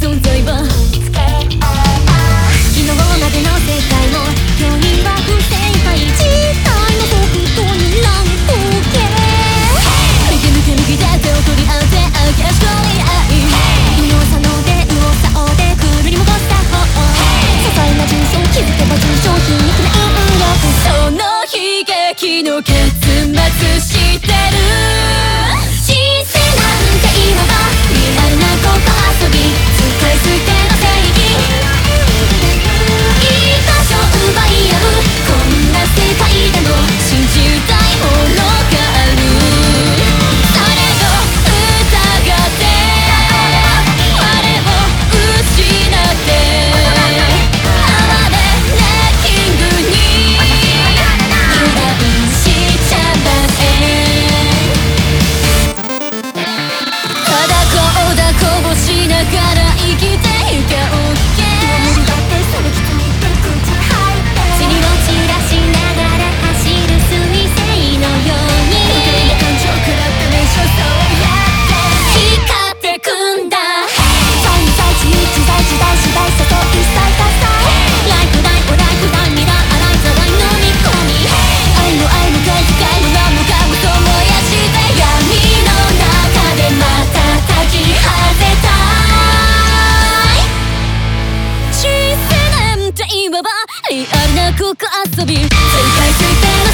存在は昨日までの世界も今日は不正解自体の国土になんとけ抜け抜け抜けて手を取り合ってあげし取り合い右往左往で右往左往でくるり戻した方些細な重傷気づけば重傷皮肉な引力その悲劇の結末してありなく遊び。全開推いて